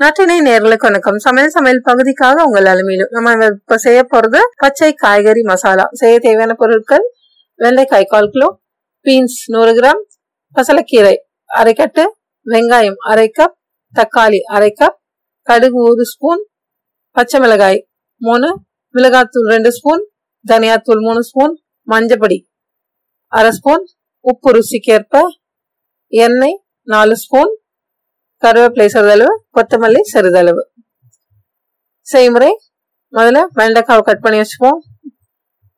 நட்டினை நேர்களுக்கு வணக்கம். சமையல் சமையல் பகுதிக்காக உங்கள் அலுமையிலும் நம்ம இப்ப செய்ய போறது பச்சை காய்கறி மசாலா. செய்ய தேவையான பொருட்கள் வெள்ளைக்காய் கால் கிலோ பீன்ஸ் நூறு கிராம் பசலக்கீரை அரை கட்டு வெங்காயம் அரை கப் தக்காளி அரை கப் கடுகு ஒரு ஸ்பூன் பச்சை மிளகாய் மூணு மிளகாத்தூள் ரெண்டு ஸ்பூன் தனியாத்தூள் மூணு ஸ்பூன் மஞ்சப்பொடி அரை ஸ்பூன் உப்பு ருசிக்கேற்ப எண்ணெய் நாலு ஸ்பூன் கருவேப்பிலை சிறிதளவு கொத்தமல்லி சிறிதளவு. செய்முறை முதல்ல வெண்டைக்காவை கட் பண்ணி வச்சுப்போம்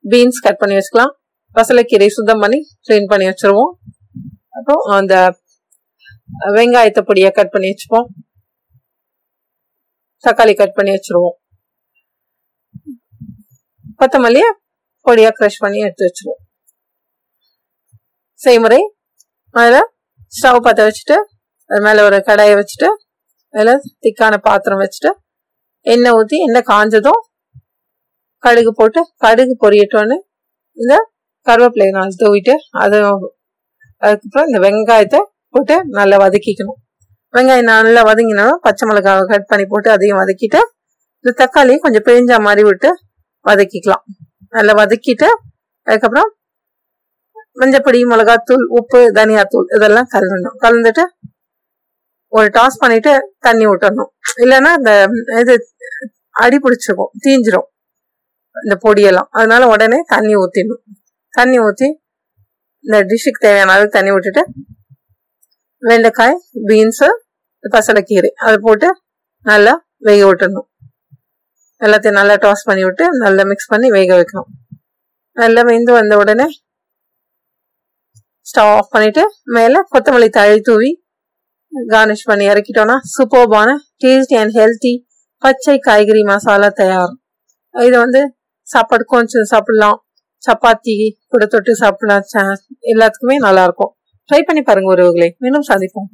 பீன்ஸ் கட் பண்ணி வச்சுக்கலாம். பசலைக்கீரை சுத்தம் பண்ணி க்ளீன் பண்ணி வச்சிருவோம். அப்புறம் அந்த வெங்காயத்தை பொடியை கட் பண்ணி வச்சுப்போம். தக்காளி கட் பண்ணி வச்சுருவோம். கொத்தமல்லியை பொடியா க்ரஷ் பண்ணி எடுத்து வச்சிருவோம். செய்முறை அதில் ஸ்டவ் பற்ற வச்சுட்டு அது மேலே ஒரு கடையை வச்சுட்டு அதில் திக்கான பாத்திரம் வச்சுட்டு எண்ணெய் ஊற்றி எண்ணெய் காஞ்சதும் கடுகு போட்டு கடுகு பொரியட்டோன்னு இந்த கருவேப்பிலையை நாள் தூவிட்டு அது அதுக்கப்புறம் இந்த வெங்காயத்தை போட்டு நல்லா வதக்கிக்கணும். வெங்காயம் நல்லா வதங்கினாலும் பச்சை மிளகாவை கட் பண்ணி போட்டு அதையும் வதக்கிட்டு இந்த தக்காளி கொஞ்சம் பிழிஞ்சா மாதிரி விட்டு வதக்கிக்கலாம். நல்லா வதக்கிட்டு அதுக்கப்புறம் மஞ்சப்பொடி மிளகாத்தூள் உப்பு தனியாத்தூள் இதெல்லாம் கலந்துடணும். கலந்துட்டு ஒரு டாஸ் பண்ணிட்டு தண்ணி விட்டுறணும் இல்லைன்னா இந்த இது அடி பிடிச்சிருக்கும் தீஞ்சிரும். இந்த பொடியெல்லாம். அதனால உடனே தண்ணி ஊற்றிடணும் தண்ணி ஊற்றி இந்த டிஷ்ஷுக்கு தேவையான அளவு தண்ணி விட்டுட்டு வெண்டைக்காய் பீன்ஸு பசலைக்கீரை அதை போட்டு நல்லா வேக விட்டுடணும். எல்லாத்தையும் நல்லா டாஸ் பண்ணி விட்டு நல்லா மிக்ஸ் பண்ணி வேக வைக்கணும். நல்லா வெந்து வந்த உடனே ஸ்டவ் ஆஃப் பண்ணிவிட்டு மேலே கொத்தமல்லி தழி தூவி கார்னிஷ் பண்ணி இறக்கிட்டோம்னா சூப்பர்பான டேஸ்டி அண்ட் ஹெல்த்தி பச்சை காய்கறி மசாலா தயார். இதை வந்து சாப்பாடு கொஞ்சம் சாப்பிடலாம். சப்பாத்தி கூட தொட்டு சாப்பிடலாம் எல்லாத்துக்குமே நல்லா இருக்கும். ட்ரை பண்ணி பாருங்க உறவுகளை. மீண்டும் சந்திப்போம்.